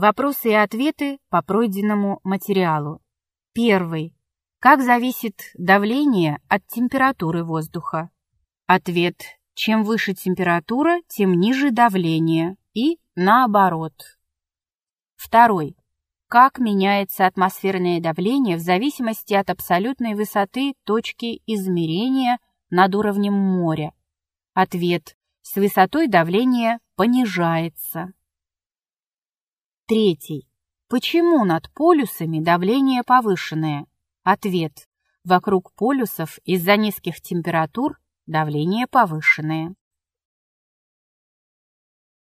Вопросы и ответы по пройденному материалу. Первый. Как зависит давление от температуры воздуха? Ответ. Чем выше температура, тем ниже давление. И наоборот. Второй. Как меняется атмосферное давление в зависимости от абсолютной высоты точки измерения над уровнем моря? Ответ. С высотой давление понижается. Третий. Почему над полюсами давление повышенное? Ответ. Вокруг полюсов из-за низких температур давление повышенное.